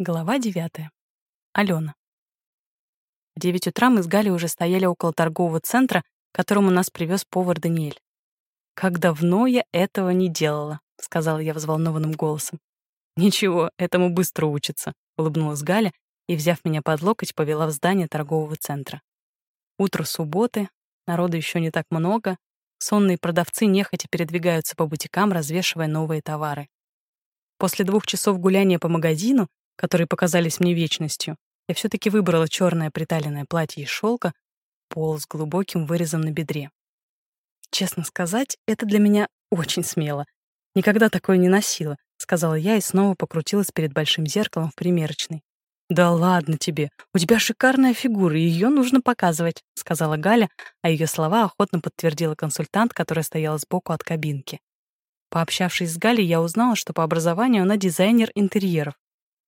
Глава девятая. Алена. В девять утра мы с Галей уже стояли около торгового центра, которому нас привез повар Даниэль. «Как давно я этого не делала», — сказала я взволнованным голосом. «Ничего, этому быстро учится», — улыбнулась Галя и, взяв меня под локоть, повела в здание торгового центра. Утро субботы, народу еще не так много, сонные продавцы нехотя передвигаются по бутикам, развешивая новые товары. После двух часов гуляния по магазину которые показались мне вечностью, я все-таки выбрала черное приталенное платье из шелка, пол с глубоким вырезом на бедре. Честно сказать, это для меня очень смело. Никогда такое не носила, сказала я и снова покрутилась перед большим зеркалом в примерочной. «Да ладно тебе, у тебя шикарная фигура, и ее нужно показывать», — сказала Галя, а ее слова охотно подтвердила консультант, которая стояла сбоку от кабинки. Пообщавшись с Галей, я узнала, что по образованию она дизайнер интерьеров.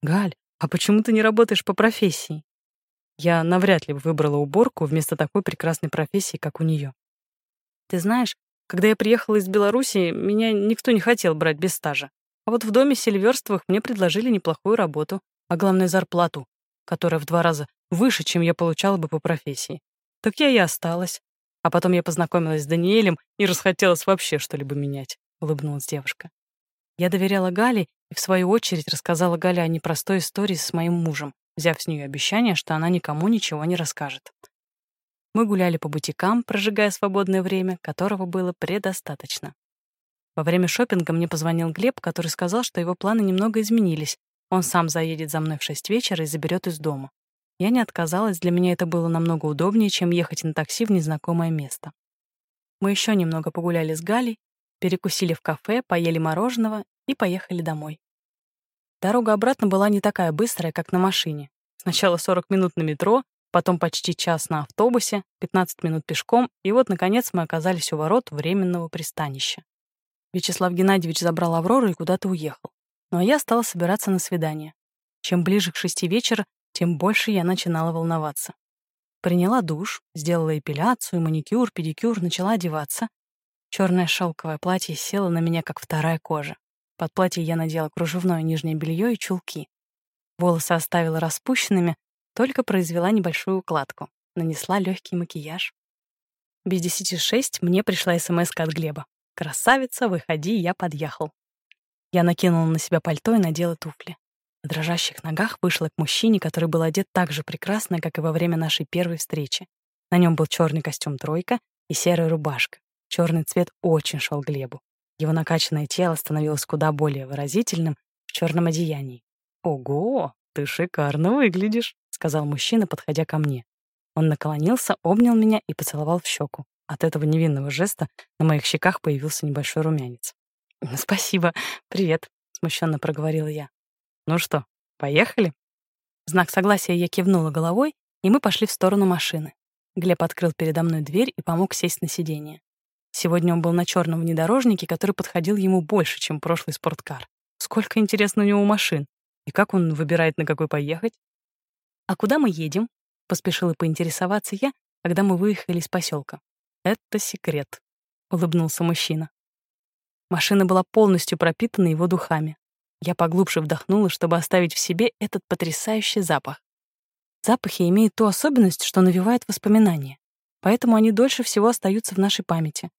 «Галь, а почему ты не работаешь по профессии?» Я навряд ли выбрала уборку вместо такой прекрасной профессии, как у нее. Ты знаешь, когда я приехала из Беларуси, меня никто не хотел брать без стажа. А вот в доме Сильверствых мне предложили неплохую работу, а главное зарплату, которая в два раза выше, чем я получала бы по профессии. Так я и осталась. А потом я познакомилась с Даниэлем и расхотелось вообще что-либо менять, — улыбнулась девушка. Я доверяла Гале и, в свою очередь, рассказала Гале о непростой истории с моим мужем, взяв с нее обещание, что она никому ничего не расскажет. Мы гуляли по бутикам, прожигая свободное время, которого было предостаточно. Во время шопинга мне позвонил Глеб, который сказал, что его планы немного изменились. Он сам заедет за мной в шесть вечера и заберет из дома. Я не отказалась, для меня это было намного удобнее, чем ехать на такси в незнакомое место. Мы еще немного погуляли с Галей, перекусили в кафе, поели мороженого и поехали домой. Дорога обратно была не такая быстрая, как на машине. Сначала 40 минут на метро, потом почти час на автобусе, 15 минут пешком, и вот, наконец, мы оказались у ворот временного пристанища. Вячеслав Геннадьевич забрал Аврору и куда-то уехал. Ну а я стала собираться на свидание. Чем ближе к шести вечера, тем больше я начинала волноваться. Приняла душ, сделала эпиляцию, маникюр, педикюр, начала одеваться. Черное шелковое платье село на меня, как вторая кожа. Под платье я надела кружевное нижнее белье и чулки. Волосы оставила распущенными, только произвела небольшую укладку. Нанесла легкий макияж. Без десяти шесть мне пришла смс от Глеба. «Красавица, выходи, я подъехал». Я накинула на себя пальто и надела туфли. На дрожащих ногах вышла к мужчине, который был одет так же прекрасно, как и во время нашей первой встречи. На нем был черный костюм «тройка» и серая рубашка. Черный цвет очень шел Глебу. Его накачанное тело становилось куда более выразительным в черном одеянии. «Ого, ты шикарно выглядишь», — сказал мужчина, подходя ко мне. Он наклонился, обнял меня и поцеловал в щеку. От этого невинного жеста на моих щеках появился небольшой румянец. «Спасибо. Привет», — смущенно проговорила я. «Ну что, поехали?» В знак согласия я кивнула головой, и мы пошли в сторону машины. Глеб открыл передо мной дверь и помог сесть на сиденье. Сегодня он был на черном внедорожнике, который подходил ему больше, чем прошлый спорткар. Сколько, интересно, у него машин. И как он выбирает, на какой поехать? «А куда мы едем?» — поспешила поинтересоваться я, когда мы выехали из поселка. «Это секрет», — улыбнулся мужчина. Машина была полностью пропитана его духами. Я поглубже вдохнула, чтобы оставить в себе этот потрясающий запах. Запахи имеют ту особенность, что навевают воспоминания. Поэтому они дольше всего остаются в нашей памяти.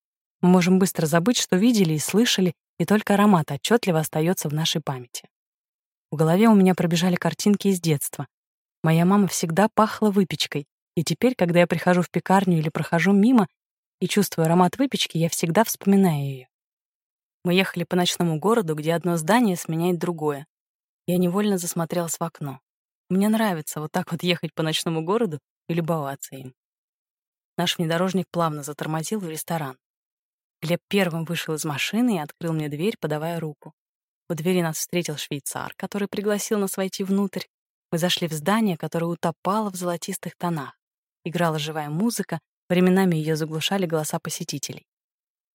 Мы можем быстро забыть, что видели и слышали, и только аромат отчетливо остается в нашей памяти. В голове у меня пробежали картинки из детства. Моя мама всегда пахла выпечкой, и теперь, когда я прихожу в пекарню или прохожу мимо и чувствую аромат выпечки, я всегда вспоминаю ее. Мы ехали по ночному городу, где одно здание сменяет другое. Я невольно засмотрелась в окно. Мне нравится вот так вот ехать по ночному городу и любоваться им. Наш внедорожник плавно затормозил в ресторан. Глеб первым вышел из машины и открыл мне дверь, подавая руку. У двери нас встретил швейцар, который пригласил нас войти внутрь. Мы зашли в здание, которое утопало в золотистых тонах. Играла живая музыка, временами ее заглушали голоса посетителей.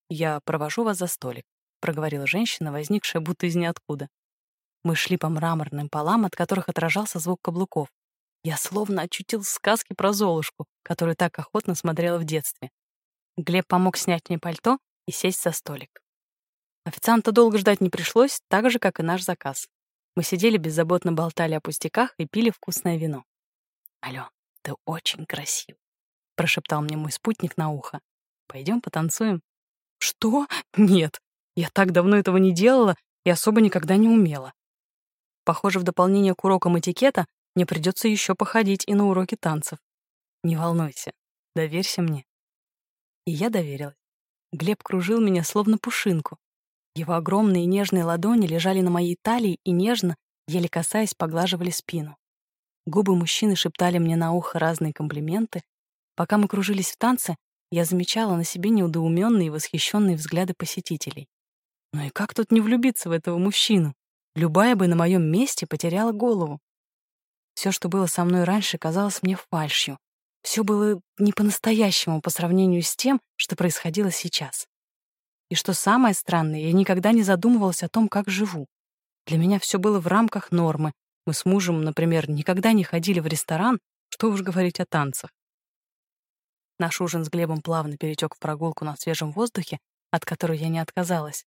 «Я провожу вас за столик», — проговорила женщина, возникшая будто из ниоткуда. Мы шли по мраморным полам, от которых отражался звук каблуков. Я словно очутил в сказке про Золушку, которую так охотно смотрела в детстве. Глеб помог снять мне пальто, и сесть за столик. Официанта долго ждать не пришлось, так же, как и наш заказ. Мы сидели беззаботно болтали о пустяках и пили вкусное вино. «Алён, ты очень красив», — прошептал мне мой спутник на ухо. Пойдем потанцуем». «Что? Нет. Я так давно этого не делала и особо никогда не умела. Похоже, в дополнение к урокам этикета мне придется еще походить и на уроки танцев. Не волнуйся, доверься мне». И я доверилась. Глеб кружил меня словно пушинку. Его огромные нежные ладони лежали на моей талии и нежно, еле касаясь, поглаживали спину. Губы мужчины шептали мне на ухо разные комплименты. Пока мы кружились в танце, я замечала на себе неудоуменные и восхищенные взгляды посетителей. Ну и как тут не влюбиться в этого мужчину? Любая бы на моем месте потеряла голову. Все, что было со мной раньше, казалось мне фальшью. Все было не по-настоящему по сравнению с тем, что происходило сейчас. И что самое странное, я никогда не задумывалась о том, как живу. Для меня все было в рамках нормы. Мы с мужем, например, никогда не ходили в ресторан, что уж говорить о танцах. Наш ужин с Глебом плавно перетек в прогулку на свежем воздухе, от которой я не отказалась.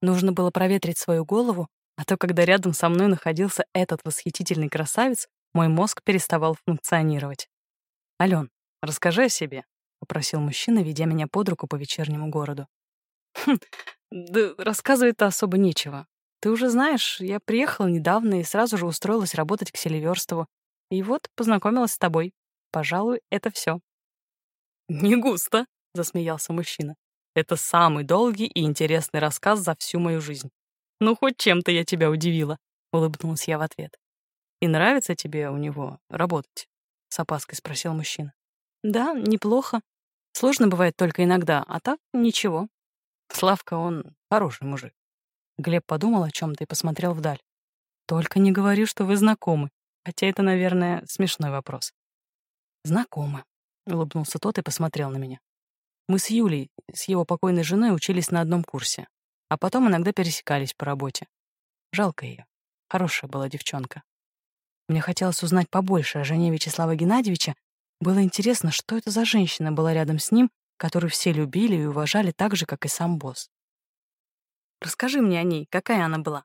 Нужно было проветрить свою голову, а то, когда рядом со мной находился этот восхитительный красавец, мой мозг переставал функционировать. «Ален, расскажи о себе», — попросил мужчина, ведя меня под руку по вечернему городу. Хм, да рассказывать-то особо нечего. Ты уже знаешь, я приехала недавно и сразу же устроилась работать к Селиверстову. И вот познакомилась с тобой. Пожалуй, это все. Не густо, засмеялся мужчина. Это самый долгий и интересный рассказ за всю мою жизнь. Ну, хоть чем-то я тебя удивила, улыбнулась я в ответ. И нравится тебе у него работать? С опаской спросил мужчина. Да, неплохо. Сложно бывает только иногда, а так ничего. Славка, он хороший мужик. Глеб подумал о чем-то и посмотрел вдаль. Только не говори, что вы знакомы. Хотя это, наверное, смешной вопрос. Знакомы, улыбнулся тот и посмотрел на меня. Мы с Юлей, с его покойной женой, учились на одном курсе, а потом иногда пересекались по работе. Жалко ее. Хорошая была девчонка. Мне хотелось узнать побольше о жене Вячеслава Геннадьевича. Было интересно, что это за женщина была рядом с ним которую все любили и уважали так же, как и сам босс. Расскажи мне о ней, какая она была?»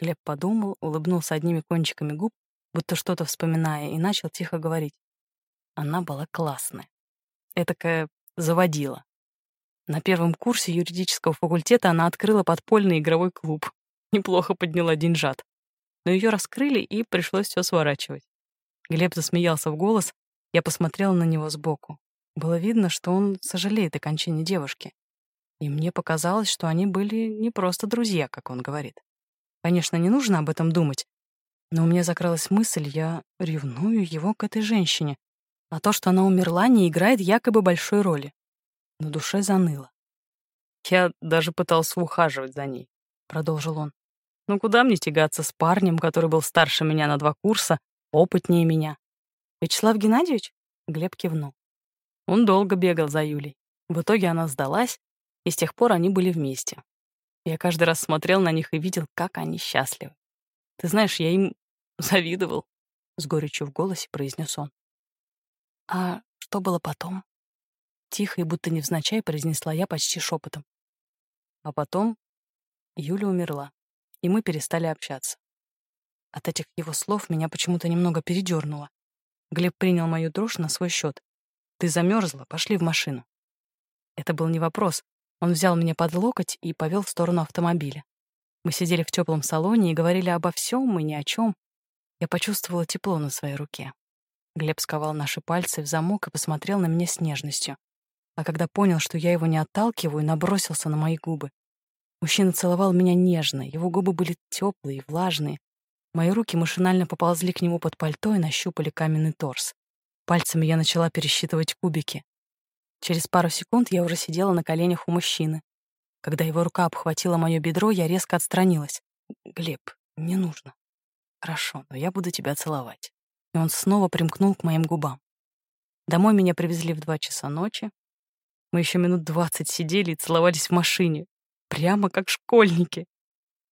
Глеб подумал, улыбнулся одними кончиками губ, будто что-то вспоминая, и начал тихо говорить. Она была классная. Этакая заводила. На первом курсе юридического факультета она открыла подпольный игровой клуб. Неплохо подняла деньжат. Но ее раскрыли, и пришлось все сворачивать. Глеб засмеялся в голос, я посмотрела на него сбоку. Было видно, что он сожалеет о кончине девушки. И мне показалось, что они были не просто друзья, как он говорит. Конечно, не нужно об этом думать, но у меня закралась мысль, я ревную его к этой женщине, а то, что она умерла, не играет якобы большой роли. На душе заныло. «Я даже пытался ухаживать за ней», — продолжил он. «Ну куда мне тягаться с парнем, который был старше меня на два курса, опытнее меня?» «Вячеслав Геннадьевич?» — Глеб кивнул. Он долго бегал за Юлей. В итоге она сдалась, и с тех пор они были вместе. Я каждый раз смотрел на них и видел, как они счастливы. Ты знаешь, я им завидовал, — с горечью в голосе произнес он. А что было потом? Тихо и будто невзначай произнесла я почти шепотом. А потом Юля умерла, и мы перестали общаться. От этих его слов меня почему-то немного передернуло. Глеб принял мою дрожь на свой счет. Ты замерзла, пошли в машину. Это был не вопрос. Он взял меня под локоть и повел в сторону автомобиля. Мы сидели в теплом салоне и говорили обо всем и ни о чем. Я почувствовала тепло на своей руке. Глеб сковал наши пальцы в замок и посмотрел на меня с нежностью. А когда понял, что я его не отталкиваю, набросился на мои губы. Мужчина целовал меня нежно, его губы были теплые, влажные. Мои руки машинально поползли к нему под пальто и нащупали каменный торс. Пальцами я начала пересчитывать кубики. Через пару секунд я уже сидела на коленях у мужчины. Когда его рука обхватила мое бедро, я резко отстранилась. «Глеб, не нужно». «Хорошо, но я буду тебя целовать». И он снова примкнул к моим губам. Домой меня привезли в два часа ночи. Мы еще минут двадцать сидели и целовались в машине. Прямо как школьники.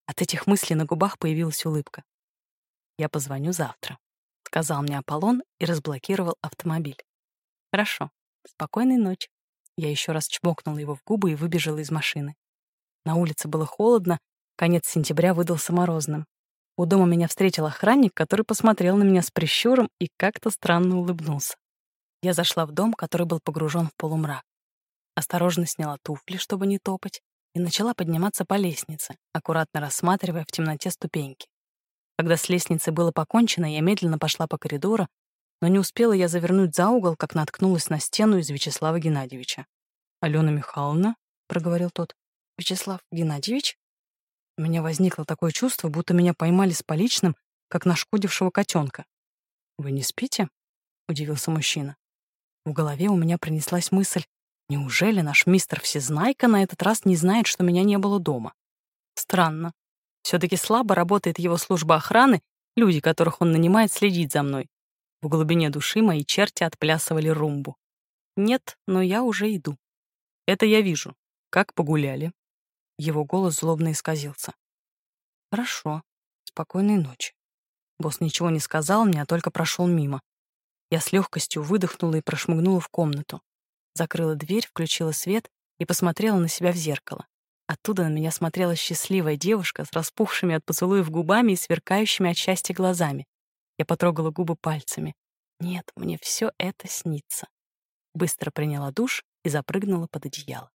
От этих мыслей на губах появилась улыбка. Я позвоню завтра сказал мне Аполлон и разблокировал автомобиль. Хорошо. Спокойной ночи. Я еще раз чмокнула его в губы и выбежала из машины. На улице было холодно, конец сентября выдался морозным. У дома меня встретил охранник, который посмотрел на меня с прищуром и как-то странно улыбнулся. Я зашла в дом, который был погружен в полумрак. Осторожно сняла туфли, чтобы не топать, и начала подниматься по лестнице, аккуратно рассматривая в темноте ступеньки. Когда с лестницей было покончено, я медленно пошла по коридору, но не успела я завернуть за угол, как наткнулась на стену из Вячеслава Геннадьевича. «Алена Михайловна?» — проговорил тот. «Вячеслав Геннадьевич?» У меня возникло такое чувство, будто меня поймали с поличным, как нашкодившего котенка. «Вы не спите?» — удивился мужчина. В голове у меня пронеслась мысль, неужели наш мистер Всезнайка на этот раз не знает, что меня не было дома? Странно. Все-таки слабо работает его служба охраны, люди, которых он нанимает следить за мной. В глубине души мои черти отплясывали румбу. Нет, но я уже иду. Это я вижу. Как погуляли. Его голос злобно исказился. Хорошо. Спокойной ночи. Босс ничего не сказал мне, а только прошел мимо. Я с легкостью выдохнула и прошмыгнула в комнату. Закрыла дверь, включила свет и посмотрела на себя в зеркало. Оттуда на меня смотрела счастливая девушка с распухшими от поцелуев губами и сверкающими от счастья глазами. Я потрогала губы пальцами. Нет, мне все это снится. Быстро приняла душ и запрыгнула под одеяло.